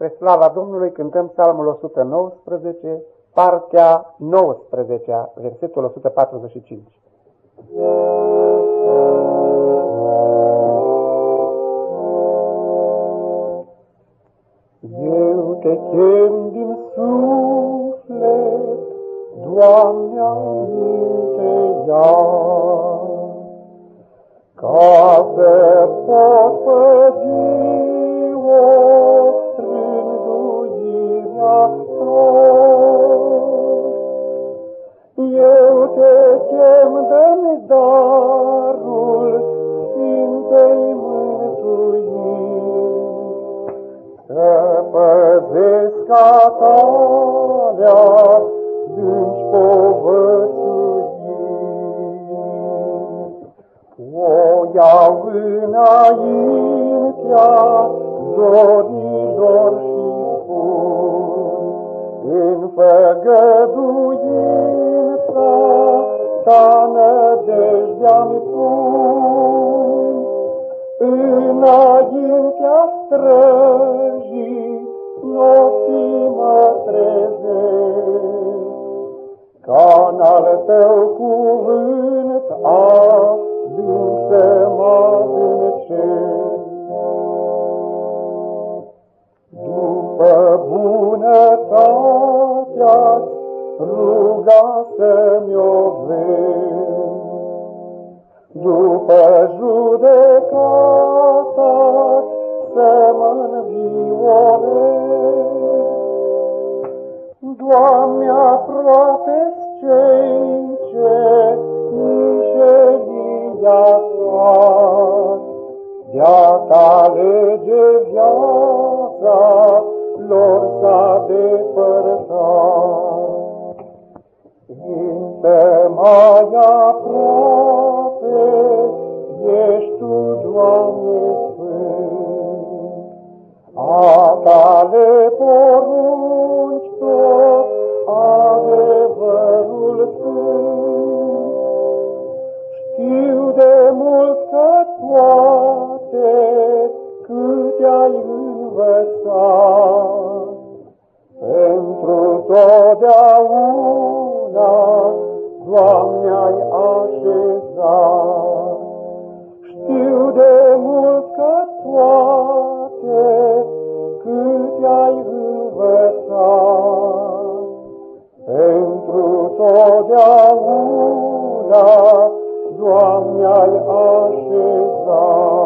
Spre slava Domnului cântăm psalmul 119, partea 19, versetul 145. Eu te chem din suflet, Doamne, aminte iar, ca să pot păzi iau înaintea zorilor și bun. În făgăduința ta nădejdea-mi pun, înaintea străi, Ca n-al tău cuvânt adusă-mă în cer. După bunătate, ruga să-mi-o După judecata să mă Doamne, aproape cei ce mișelia fac, de-a ta lege viața lor s-a depărtat. Fiindcă mai aproape ești Tu, Doamne Sfânt, a Tale totdeauna, Doamne, ai așezat. Știu de mult că toate cât ai învățat, Pentru totdeauna, Doamne, ai așezat.